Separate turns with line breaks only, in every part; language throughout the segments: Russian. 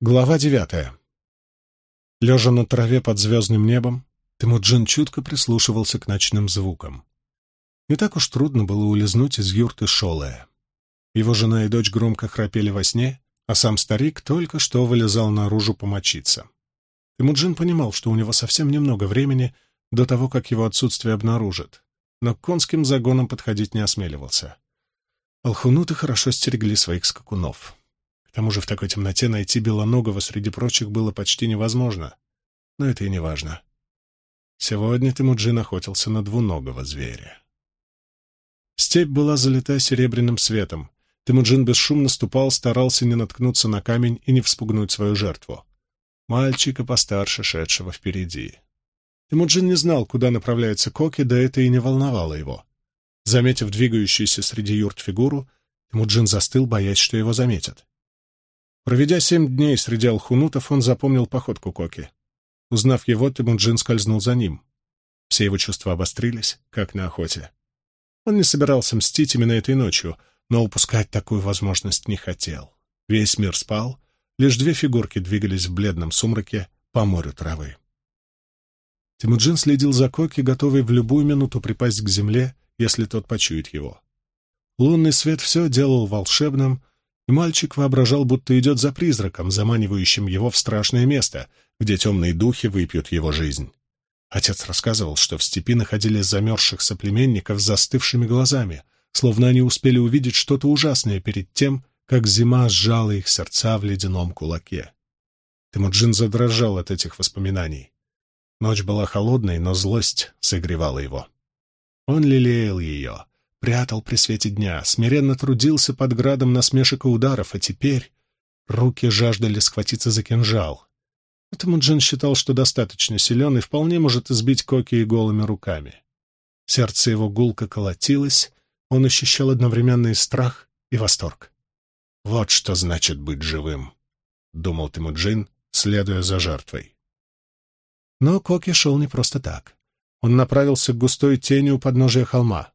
Глава девятая. Лежа на траве под звездным небом, Темуджин чутко прислушивался к ночным звукам. Не так уж трудно было улизнуть из юрты Шолая. Его жена и дочь громко храпели во сне, а сам старик только что вылезал наружу помочиться. Темуджин понимал, что у него совсем немного времени до того, как его отсутствие обнаружат, но к конским загонам подходить не осмеливался. Алхунуты хорошо стерегли своих скакунов. Тому же в такой темноте найти Белоногого среди прочих было почти невозможно. Но это и не важно. Сегодня Тимуджин охотился на двуногого зверя. Степь была залита серебряным светом. Тимуджин бесшумно ступал, старался не наткнуться на камень и не вспугнуть свою жертву. Мальчика постарше, шедшего впереди. Тимуджин не знал, куда направляется Коки, да это и не волновало его. Заметив двигающуюся среди юрт фигуру, Тимуджин застыл, боясь, что его заметят. Проведя семь дней среди алхунутов, он запомнил походку Коки. Узнав его, Тимуджин скользнул за ним. Все его чувства обострились, как на охоте. Он не собирался мстить именно этой ночью, но упускать такую возможность не хотел. Весь мир спал, лишь две фигурки двигались в бледном сумраке по морю травы. Тимуджин следил за Коки, готовый в любую минуту припасть к земле, если тот почует его. Лунный свет все делал волшебным, и мальчик воображал, будто идет за призраком, заманивающим его в страшное место, где темные духи выпьют его жизнь. Отец рассказывал, что в степи находили замерзших соплеменников с застывшими глазами, словно они успели увидеть что-то ужасное перед тем, как зима сжала их сердца в ледяном кулаке. Темуджин задрожал от этих воспоминаний. Ночь была холодной, но злость согревала его. Он лелеял ее, прятал при свете дня, смиренно трудился под градом насмешек и ударов, а теперь руки жаждали схватиться за кинжал. Поэтому Джин считал, что достаточно силен и вполне может избить Коки и голыми руками. Сердце его гулко колотилось, он ощущал одновременно и страх, и восторг. «Вот что значит быть живым», — думал Тимуджин, следуя за жертвой. Но Коки шел не просто так. Он направился к густой тени у подножия холма.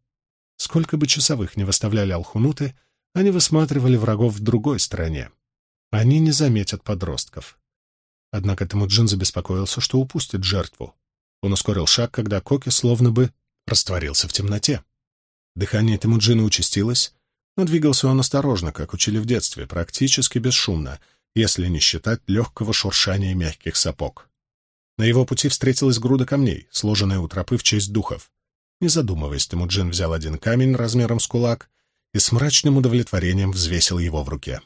Сколько бы часовых не выставляли алхунуты, они высматривали врагов в другой стороне. Они не заметят подростков. Однако Темуджин забеспокоился, что упустит жертву. Он ускорил шаг, когда Коки словно бы растворился в темноте. Дыхание Темуджина участилось, но двигался он осторожно, как учили в детстве, практически бесшумно, если не считать легкого шуршания мягких сапог. На его пути встретилась груда камней, сложенная у тропы в честь духов. Не задумываясь, Темуджин взял один камень размером с кулак и с мрачным удовлетворением взвесил его в руке.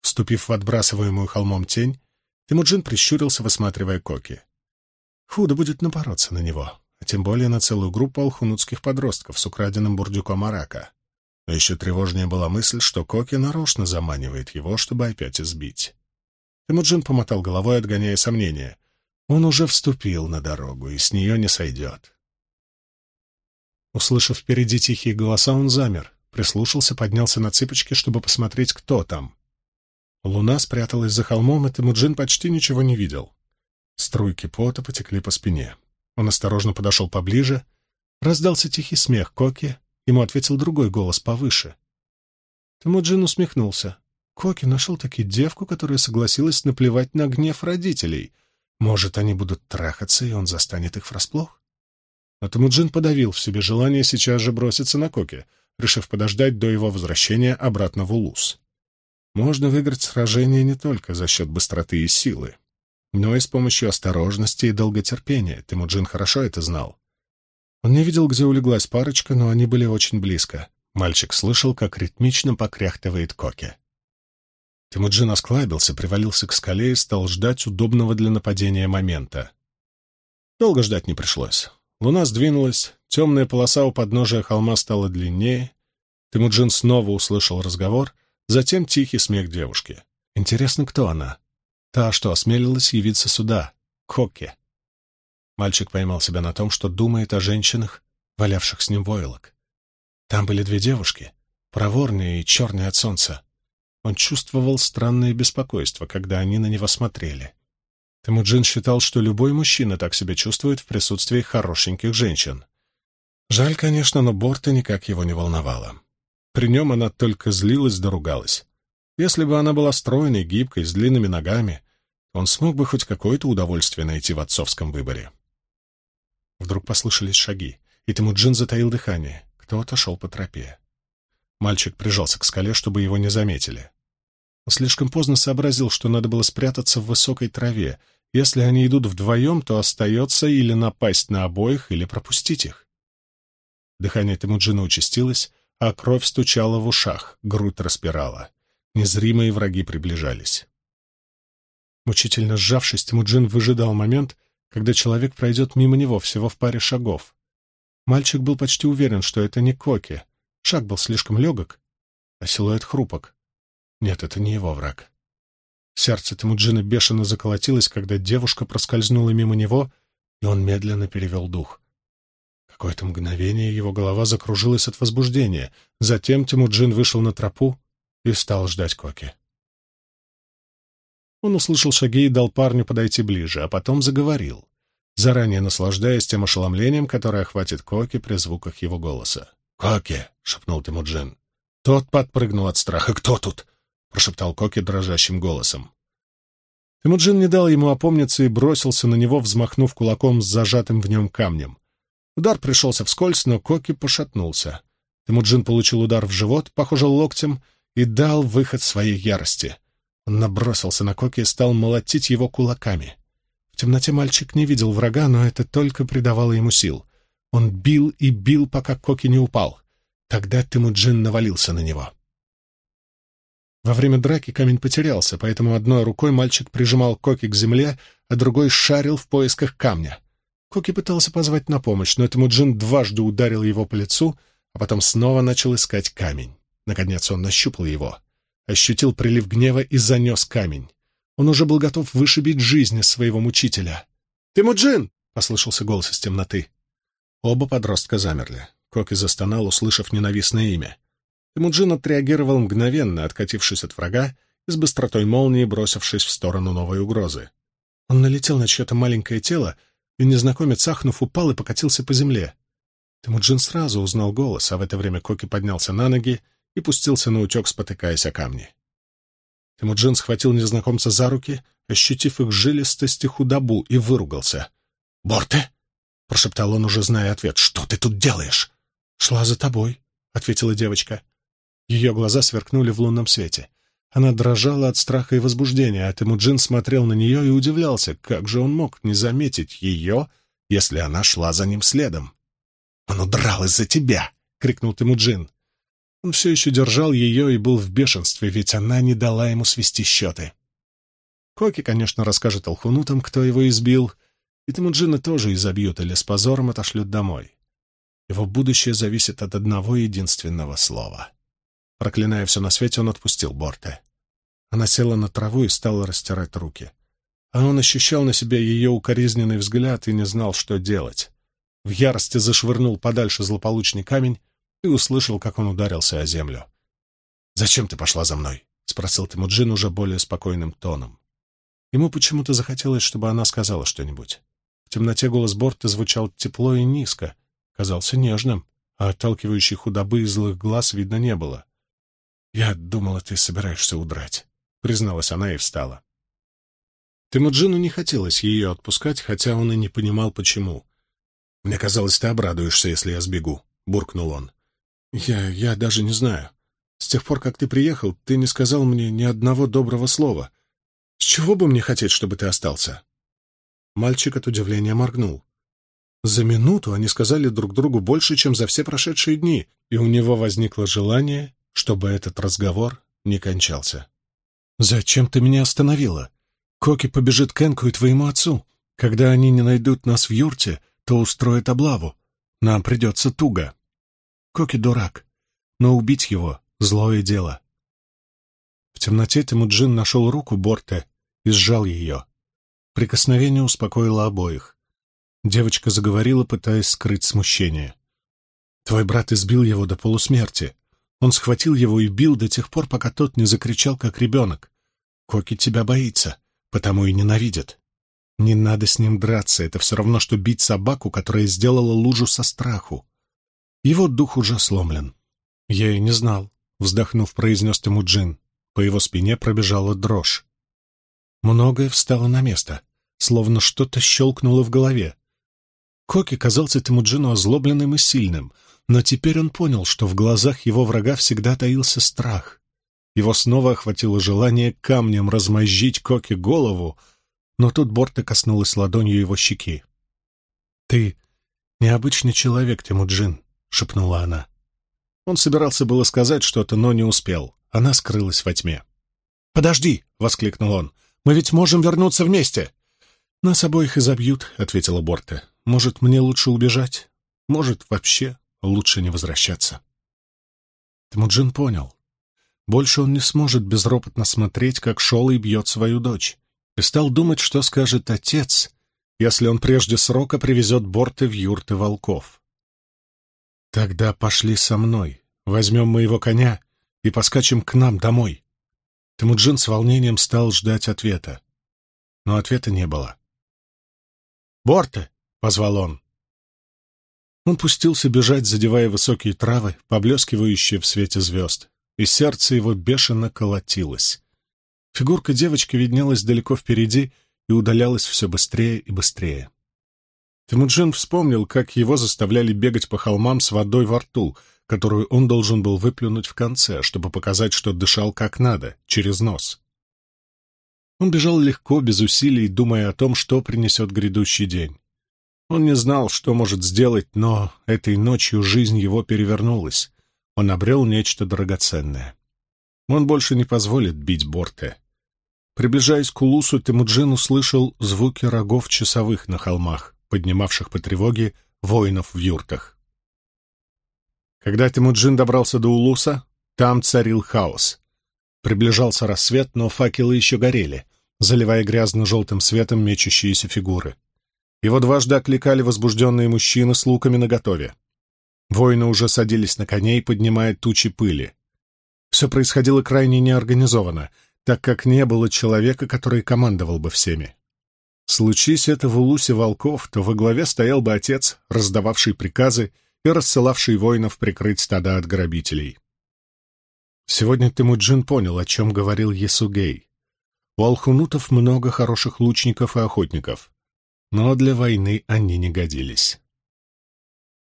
Вступив в отбрасываемую холмом тень, Темуджин прищурился, высматривая Коки. Худо будет напороться на него, а тем более на целую группу алхунутских подростков с украденным бурдюком арака. Но еще тревожнее была мысль, что Коки нарочно заманивает его, чтобы опять избить. Темуджин помотал головой, отгоняя сомнения. Он уже вступил на дорогу и с нее не сойдет. Услышав впереди тихие голоса, он замер, прислушался, поднялся на цыпочки, чтобы посмотреть, кто там. Луна спряталась за холмом, и Темуджин почти ничего не видел. Струйки пота потекли по спине. Он осторожно подошел поближе. Раздался тихий смех Коки. Ему ответил другой голос повыше. Темуджин усмехнулся. Коки нашел таки девку, которая согласилась наплевать на гнев родителей. Может, они будут трахаться, и он застанет их врасплох? Но Темуджин подавил в себе желание сейчас же броситься на Коки, решив подождать до его возвращения обратно в Улус. Можно выиграть сражение не только за счет быстроты и силы, но и с помощью осторожности и долготерпения. Темуджин хорошо это знал. Он не видел, где улеглась парочка, но они были очень близко. Мальчик слышал, как ритмично покряхтывает Коки. Темуджин осклабился, привалился к скале и стал ждать удобного для нападения момента. Долго ждать не пришлось. Луна сдвинулась, темная полоса у подножия холма стала длиннее. Темуджин снова услышал разговор, затем тихий смех девушки. Интересно, кто она? Та, что осмелилась явиться сюда, Коке. Мальчик поймал себя на том, что думает о женщинах, валявших с ним войлок. Там были две девушки, проворные и черные от солнца. Он чувствовал странное беспокойство, когда они на него смотрели. Темуджин считал, что любой мужчина так себя чувствует в присутствии хорошеньких женщин. Жаль, конечно, но Борта никак его не волновала. При нем она только злилась да ругалась. Если бы она была стройной, гибкой, с длинными ногами, он смог бы хоть какое-то удовольствие найти в отцовском выборе. Вдруг послышались шаги, и Тимуджин затаил дыхание. Кто-то шел по тропе. Мальчик прижался к скале, чтобы его не заметили. Он слишком поздно сообразил, что надо было спрятаться в высокой траве. Если они идут вдвоем, то остается или напасть на обоих, или пропустить их. Дыхание Тимуджина участилось, а кровь стучала в ушах, грудь распирала. Незримые враги приближались. Мучительно сжавшись, Тимуджин выжидал момент, когда человек пройдет мимо него всего в паре шагов. Мальчик был почти уверен, что это не Коки. Шаг был слишком легок, а силуэт хрупок. Нет, это не его враг. Сердце Тимуджина бешено заколотилось, когда девушка проскользнула мимо него, и он медленно перевел дух. Какое-то мгновение его голова закружилась от возбуждения. Затем Тимуджин вышел на тропу и стал ждать Коки. Он услышал шаги и дал парню подойти ближе, а потом заговорил, заранее наслаждаясь тем ошеломлением, которое охватит Коки при звуках его голоса. «Коки!» — шепнул Тимуджин. Тот подпрыгнул от страха. «Кто тут?» — прошептал Коки дрожащим голосом. Тимуджин не дал ему опомниться и бросился на него, взмахнув кулаком с зажатым в нем камнем. Удар пришелся вскользь, но Коки пошатнулся. Темуджин получил удар в живот, похоже, локтем, и дал выход своей ярости. Он набросился на Коки и стал молотить его кулаками. В темноте мальчик не видел врага, но это только придавало ему сил. Он бил и бил, пока Коки не упал. Тогда Темуджин навалился на него. Во время драки камень потерялся, поэтому одной рукой мальчик прижимал Коки к земле, а другой шарил в поисках камня. Коки пытался позвать на помощь, но этому Джин дважды ударил его по лицу, а потом снова начал искать камень. Наконец он нащупал его, ощутил прилив гнева и занес камень. Он уже был готов вышибить жизнь из своего мучителя. «Тимуджин!» — послышался голос из темноты. Оба подростка замерли. Коки застонал, услышав ненавистное имя. Тимуджин отреагировал мгновенно, откатившись от врага и с быстротой молнии бросившись в сторону новой угрозы. Он налетел на чье-то маленькое тело, и незнакомец, ахнув, упал и покатился по земле. Темуджин сразу узнал голос, а в это время Коки поднялся на ноги и пустился на утек, спотыкаясь о камни. Темуджин схватил незнакомца за руки, ощутив их жилистость и худобу, и выругался. «Борте!» — прошептал он, уже зная ответ. «Что ты тут делаешь?» «Шла за тобой», — ответила девочка. Ее глаза сверкнули в лунном свете. Она дрожала от страха и возбуждения, а Темуджин смотрел на нее и удивлялся, как же он мог не заметить ее, если она шла за ним следом. «Он удрал из-за тебя!» — крикнул Темуджин. Он все еще держал ее и был в бешенстве, ведь она не дала ему свести счеты. Коки, конечно, расскажет Алхунутам, кто его избил, и Темуджина тоже изобьют или с позором отошлют домой. Его будущее зависит от одного единственного слова. Проклиная все на свете, он отпустил Борте. Она села на траву и стала растирать руки. А он ощущал на себе ее укоризненный взгляд и не знал, что делать. В ярости зашвырнул подальше злополучный камень и услышал, как он ударился о землю. «Зачем ты пошла за мной?» — спросил Тимуджин уже более спокойным тоном. Ему почему-то захотелось, чтобы она сказала что-нибудь. В темноте голос Борта звучал тепло и низко, казался нежным, а отталкивающей худобы и злых глаз видно не было. «Я думала, ты собираешься удрать», — призналась она и встала. Темуджину не хотелось ее отпускать, хотя он и не понимал, почему. «Мне казалось, ты обрадуешься, если я сбегу», — буркнул он. «Я... я даже не знаю. С тех пор, как ты приехал, ты не сказал мне ни одного доброго слова. С чего бы мне хотеть, чтобы ты остался?» Мальчик от удивления моргнул. За минуту они сказали друг другу больше, чем за все прошедшие дни, и у него возникло желание чтобы этот разговор не кончался. «Зачем ты меня остановила? Коки побежит к Энку и твоему отцу. Когда они не найдут нас в юрте, то устроят облаву. Нам придется туго. Коки дурак, но убить его — злое дело». В темноте Тимуджин нашел руку Борте и сжал ее. Прикосновение успокоило обоих. Девочка заговорила, пытаясь скрыть смущение. «Твой брат избил его до полусмерти. Он схватил его и бил до тех пор, пока тот не закричал, как ребенок. Коки тебя боится, потому и ненавидит. Не надо с ним драться, это все равно, что бить собаку, которая сделала лужу со страху. Его дух уже сломлен. Я и не знал, вздохнув, произнес Темуджин. По его спине пробежала дрожь. Многое встало на место, словно что-то щелкнуло в голове. Коки казался Тимуджину озлобленным и сильным, но теперь он понял, что в глазах его врага всегда таился страх. Его снова охватило желание камнем размозжить Коки голову, но тут Борта коснулась ладонью его щеки. «Ты необычный человек, Тимуджин», — шепнула она. Он собирался было сказать что-то, но не успел. Она скрылась во тьме. «Подожди!» — воскликнул он. «Мы ведь можем вернуться вместе!» «Нас обоих изобьют», — ответила Борта. «Может, мне лучше убежать? Может, вообще лучше не возвращаться?» Тимуджин понял. Больше он не сможет безропотно смотреть, как Шолой бьет свою дочь, и стал думать, что скажет отец, если он прежде срока привезет борты в юрты волков. «Тогда пошли со мной, возьмем моего коня и поскачем к нам домой». Темуджин с волнением стал ждать ответа. Но ответа не было. «Борте!» — позвал он. Он пустился бежать, задевая высокие травы, поблескивающие в свете звезд и сердце его бешено колотилось. Фигурка девочки виднелась далеко впереди и удалялась все быстрее и быстрее. Тимуджин вспомнил, как его заставляли бегать по холмам с водой во рту, которую он должен был выплюнуть в конце, чтобы показать, что дышал как надо, через нос. Он бежал легко, без усилий, думая о том, что принесет грядущий день. Он не знал, что может сделать, но этой ночью жизнь его перевернулась он обрел нечто драгоценное. Он больше не позволит бить Борте. Приближаясь к Улусу, Темуджин услышал звуки рогов часовых на холмах, поднимавших по тревоге воинов в юртах. Когда Темуджин добрался до Улуса, там царил хаос. Приближался рассвет, но факелы еще горели, заливая грязно-желтым светом мечущиеся фигуры. Его дважды окликали возбужденные мужчины с луками наготове. Воины уже садились на коней, поднимая тучи пыли. Все происходило крайне неорганизованно, так как не было человека, который командовал бы всеми. Случись это в улусе волков, то во главе стоял бы отец, раздававший приказы и рассылавший воинов прикрыть стада от грабителей. Сегодня Темуджин понял, о чем говорил Есугей. У алхунутов много хороших лучников и охотников, но для войны они не годились.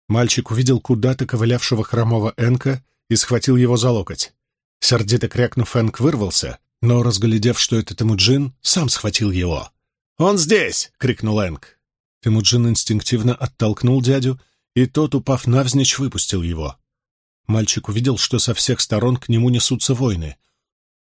Мальчик увидел куда-то ковылявшего хромого Энка и схватил его за локоть. Сердито крякнув, Энк вырвался, но, разглядев, что это Темуджин, сам схватил его. «Он здесь!» — крикнул Энк. Темуджин инстинктивно оттолкнул дядю, и тот, упав навзничь, выпустил его. Мальчик увидел, что со всех сторон к нему несутся войны.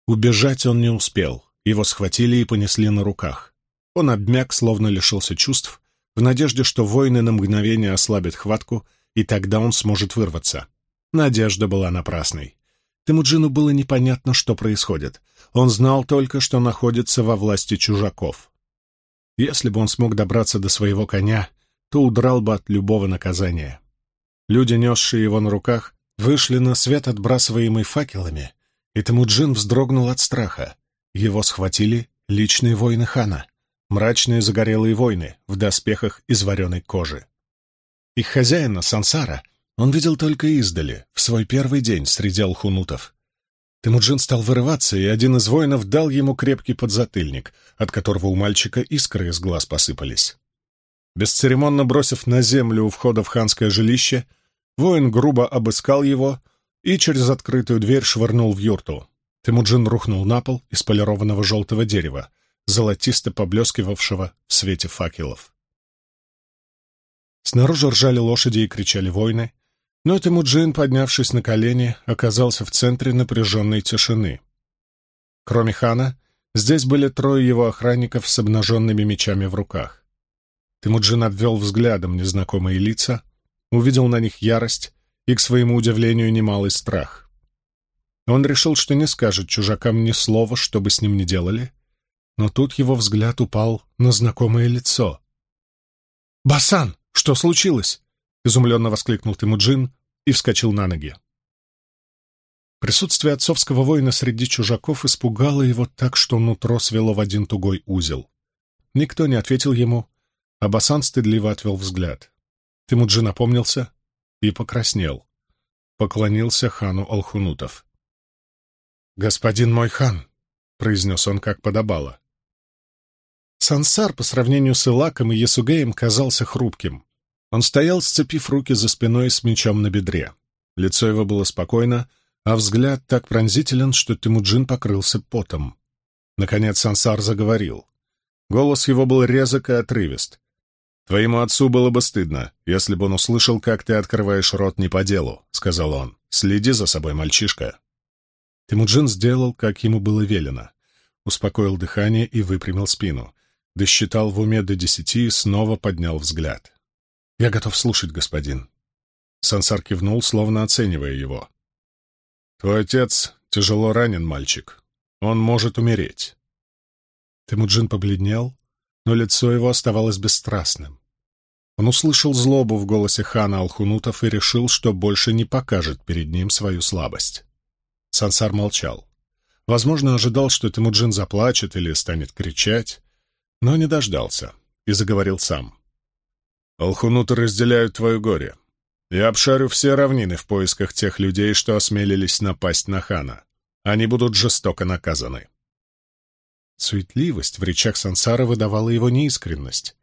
Убежать он не успел, его схватили и понесли на руках. Он обмяк, словно лишился чувств, в надежде, что воины на мгновение ослабят хватку, и тогда он сможет вырваться. Надежда была напрасной. Темуджину было непонятно, что происходит. Он знал только, что находится во власти чужаков. Если бы он смог добраться до своего коня, то удрал бы от любого наказания. Люди, несшие его на руках, вышли на свет, отбрасываемый факелами, и Темуджин вздрогнул от страха. Его схватили личные воины хана мрачные загорелые воины в доспехах из вареной кожи. Их хозяина, Сансара, он видел только издали, в свой первый день среди алхунутов. Темуджин стал вырываться, и один из воинов дал ему крепкий подзатыльник, от которого у мальчика искры из глаз посыпались. Бесцеремонно бросив на землю у входа в ханское жилище, воин грубо обыскал его и через открытую дверь швырнул в юрту. Темуджин рухнул на пол из полированного желтого дерева, золотисто поблескивавшего в свете факелов. Снаружи ржали лошади и кричали воины, но Темуджин, поднявшись на колени, оказался в центре напряженной тишины. Кроме хана, здесь были трое его охранников с обнаженными мечами в руках. Темуджин обвел взглядом незнакомые лица, увидел на них ярость и, к своему удивлению, немалый страх. Он решил, что не скажет чужакам ни слова, что бы с ним ни делали, но тут его взгляд упал на знакомое лицо. «Басан, что случилось?» — изумленно воскликнул Тимуджин и вскочил на ноги. Присутствие отцовского воина среди чужаков испугало его так, что нутро свело в один тугой узел. Никто не ответил ему, а Басан стыдливо отвел взгляд. Тимуджин опомнился и покраснел. Поклонился хану Алхунутов. «Господин мой хан», — произнес он, как подобало. Сансар по сравнению с Илаком и Ясугеем казался хрупким. Он стоял, сцепив руки за спиной с мечом на бедре. Лицо его было спокойно, а взгляд так пронзителен, что Тимуджин покрылся потом. Наконец Сансар заговорил. Голос его был резок и отрывист. «Твоему отцу было бы стыдно, если бы он услышал, как ты открываешь рот не по делу», — сказал он. «Следи за собой, мальчишка». Тимуджин сделал, как ему было велено. Успокоил дыхание и выпрямил спину. Досчитал в уме до десяти и снова поднял взгляд. «Я готов слушать, господин». Сансар кивнул, словно оценивая его. «Твой отец тяжело ранен, мальчик. Он может умереть». Темуджин побледнел, но лицо его оставалось бесстрастным. Он услышал злобу в голосе хана Алхунутов и решил, что больше не покажет перед ним свою слабость. Сансар молчал. Возможно, ожидал, что Темуджин заплачет или станет кричать, но не дождался и заговорил сам. «Алхунуты разделяют твое горе. Я обшарю все равнины в поисках тех людей, что осмелились напасть на хана. Они будут жестоко наказаны. Суетливость в речах Сансара выдавала его неискренность.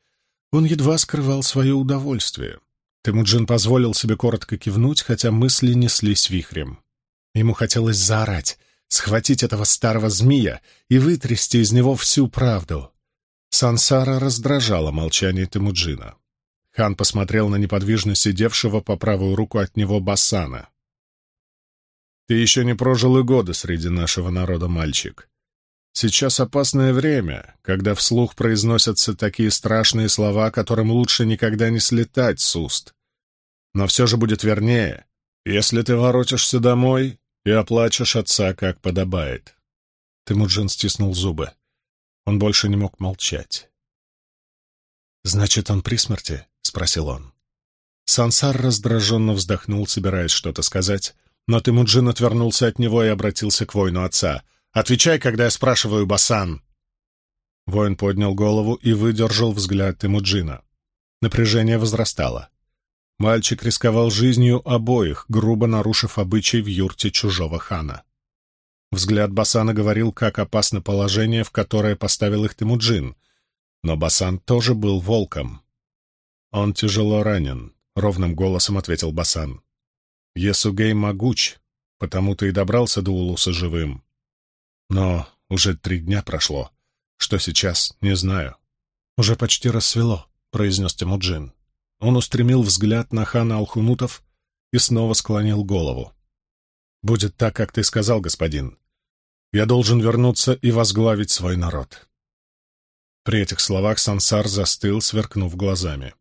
Он едва скрывал свое удовольствие. Темуджин позволил себе коротко кивнуть, хотя мысли неслись вихрем. Ему хотелось заорать, схватить этого старого змея и вытрясти из него всю правду. Сансара раздражало молчание Темуджина. Хан посмотрел на неподвижно сидевшего по правую руку от него Бассана. «Ты еще не прожил и года среди нашего народа, мальчик. Сейчас опасное время, когда вслух произносятся такие страшные слова, которым лучше никогда не слетать с уст. Но все же будет вернее, если ты воротишься домой и оплачешь отца, как подобает. Темуджин стиснул зубы. Он больше не мог молчать. «Значит, он при смерти?» — спросил он. Сансар раздраженно вздохнул, собираясь что-то сказать, но Темуджин отвернулся от него и обратился к воину отца — Отвечай, когда я спрашиваю, Басан!» Воин поднял голову и выдержал взгляд Тимуджина. Напряжение возрастало. Мальчик рисковал жизнью обоих, грубо нарушив обычай в юрте чужого хана. Взгляд Басана говорил, как опасно положение, в которое поставил их Тимуджин. Но Басан тоже был волком. «Он тяжело ранен», — ровным голосом ответил Басан. «Есугей могуч, потому-то и добрался до Улуса живым. Но уже три дня прошло. Что сейчас, не знаю. Уже почти рассвело, — произнес Тимуджин. Он устремил взгляд на хана Алхунутов и снова склонил голову. «Будет так, как ты сказал, господин. Я должен вернуться и возглавить свой народ». При этих словах Сансар застыл, сверкнув глазами.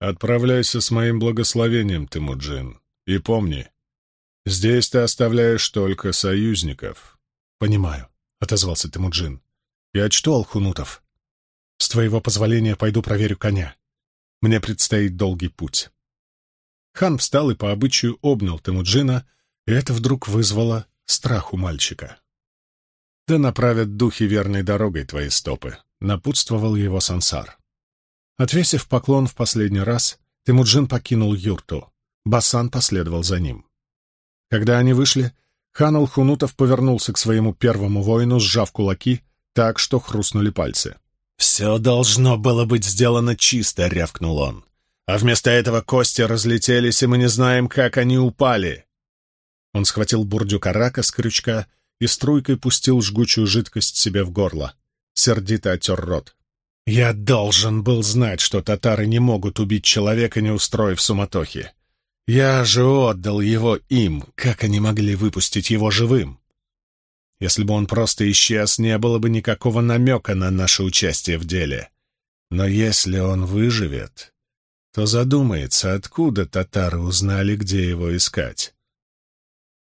«Отправляйся с моим благословением, Тимуджин, и помни, здесь ты оставляешь только союзников». «Понимаю», — отозвался Темуджин. «Я чту Алхунутов. С твоего позволения пойду проверю коня. Мне предстоит долгий путь». Хан встал и по обычаю обнял Темуджина, и это вдруг вызвало страх у мальчика. «Да направят духи верной дорогой твои стопы», — напутствовал его сансар. Отвесив поклон в последний раз, Темуджин покинул юрту. Басан последовал за ним. Когда они вышли, Хан Алхунутов повернулся к своему первому воину, сжав кулаки, так что хрустнули пальцы. «Все должно было быть сделано чисто», — рявкнул он. «А вместо этого кости разлетелись, и мы не знаем, как они упали». Он схватил бурдюк арака с крючка и струйкой пустил жгучую жидкость себе в горло. Сердито оттер рот. «Я должен был знать, что татары не могут убить человека, не устроив суматохи. Я же отдал его им, как они могли выпустить его живым? Если бы он просто исчез, не было бы никакого намека на наше участие в деле. Но если он выживет, то задумается, откуда татары узнали, где его искать.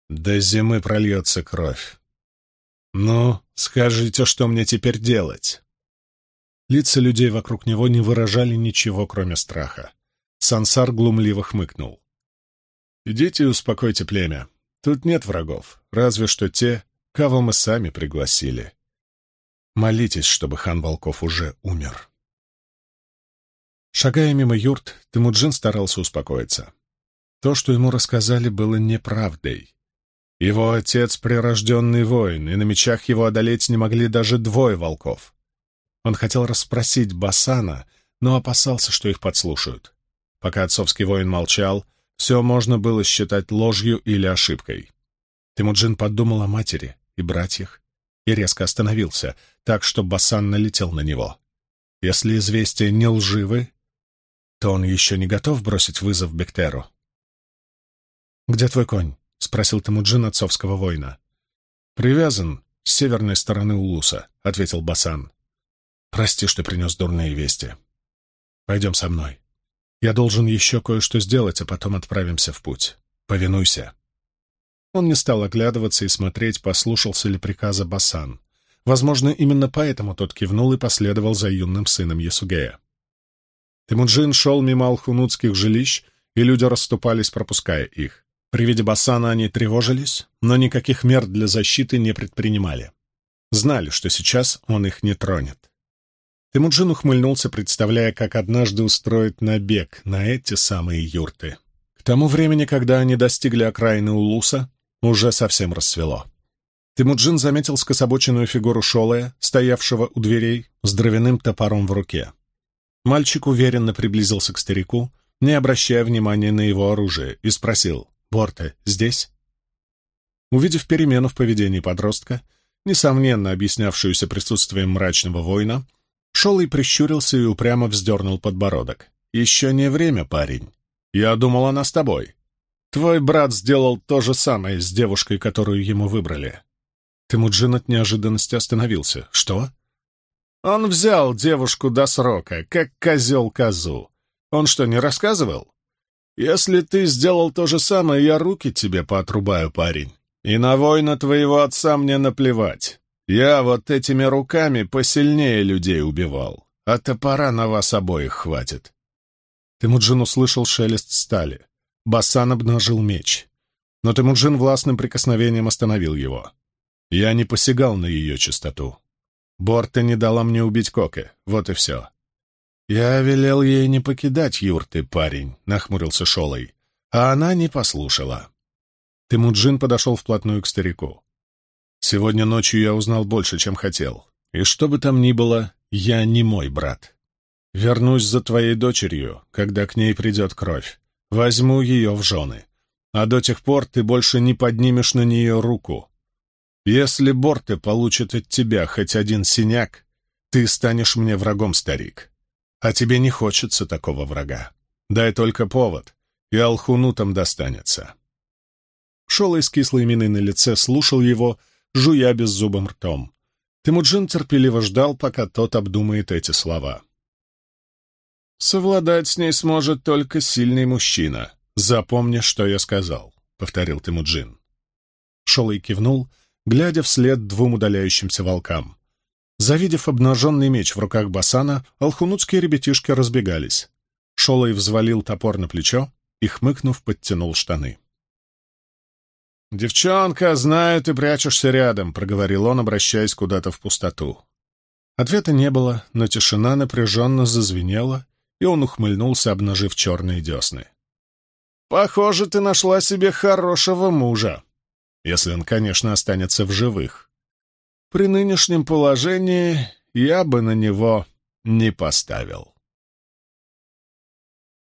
До зимы прольется кровь. Ну, скажите, что мне теперь делать? Лица людей вокруг него не выражали ничего, кроме страха. Сансар глумливо хмыкнул. Идите и успокойте племя. Тут нет врагов, разве что те, кого мы сами пригласили. Молитесь, чтобы хан Волков уже умер. Шагая мимо юрт, Темуджин старался успокоиться. То, что ему рассказали, было неправдой. Его отец — прирожденный воин, и на мечах его одолеть не могли даже двое волков. Он хотел расспросить Басана, но опасался, что их подслушают. Пока отцовский воин молчал, все можно было считать ложью или ошибкой. Тимуджин подумал о матери и братьях и резко остановился, так что Басан налетел на него. Если известия не лживы, то он еще не готов бросить вызов Бектеру. «Где твой конь?» — спросил Тамуджин отцовского воина. «Привязан с северной стороны Улуса», — ответил Басан. «Прости, что принес дурные вести. Пойдем со мной. Я должен еще кое-что сделать, а потом отправимся в путь. Повинуйся». Он не стал оглядываться и смотреть, послушался ли приказа Басан. Возможно, именно поэтому тот кивнул и последовал за юным сыном Ясугея. Темуджин шел мимо алхунутских жилищ, и люди расступались, пропуская их. При виде Басана они тревожились, но никаких мер для защиты не предпринимали. Знали, что сейчас он их не тронет. Темуджин ухмыльнулся, представляя, как однажды устроит набег на эти самые юрты. К тому времени, когда они достигли окраины Улуса, уже совсем рассвело. Темуджин заметил скособоченную фигуру Шолая, стоявшего у дверей, с дровяным топором в руке. Мальчик уверенно приблизился к старику, не обращая внимания на его оружие, и спросил, «Борте здесь?» Увидев перемену в поведении подростка, несомненно объяснявшуюся присутствием мрачного воина, Шолой прищурился и упрямо вздернул подбородок. «Еще не время, парень. Я думал, она с тобой. Твой брат сделал то же самое с девушкой, которую ему выбрали. Темуджин от неожиданности остановился. Что? Он взял девушку до срока, как козел козу. Он что, не рассказывал? Если ты сделал то же самое, я руки тебе поотрубаю, парень. И на воина твоего отца мне наплевать. Я вот этими руками посильнее людей убивал, а топора на вас обоих хватит. Темуджин услышал шелест стали. Басан обнажил меч. Но Темуджин властным прикосновением остановил его. Я не посягал на ее чистоту. Борта не дала мне убить Коке, вот и все. Я велел ей не покидать юрты, парень, — нахмурился Шолой, а она не послушала. Темуджин подошел вплотную к старику. Сегодня ночью я узнал больше, чем хотел. И что бы там ни было, я не мой брат. Вернусь за твоей дочерью, когда к ней придет кровь. Возьму ее в жены. А до тех пор ты больше не поднимешь на нее руку. Если Борте получит от тебя хоть один синяк, ты станешь мне врагом, старик. А тебе не хочется такого врага. Дай только повод, и Алхунутам достанется. Шола с кислой миной на лице слушал его, жуя беззубым ртом. Тимуджин терпеливо ждал, пока тот обдумает эти слова. «Совладать с ней сможет только сильный мужчина. Запомни, что я сказал», — повторил Тимуджин. Шолой кивнул, глядя вслед двум удаляющимся волкам. Завидев обнаженный меч в руках Басана, алхунутские ребятишки разбегались. Шолой взвалил топор на плечо и, хмыкнув, подтянул штаны. «Девчонка, знаю, ты прячешься рядом», — проговорил он, обращаясь куда-то в пустоту. Ответа не было, но тишина напряженно зазвенела, и он ухмыльнулся, обнажив черные десны. «Похоже, ты нашла себе хорошего мужа, если он, конечно, останется в живых. При нынешнем положении я бы на него не поставил».